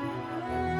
うん。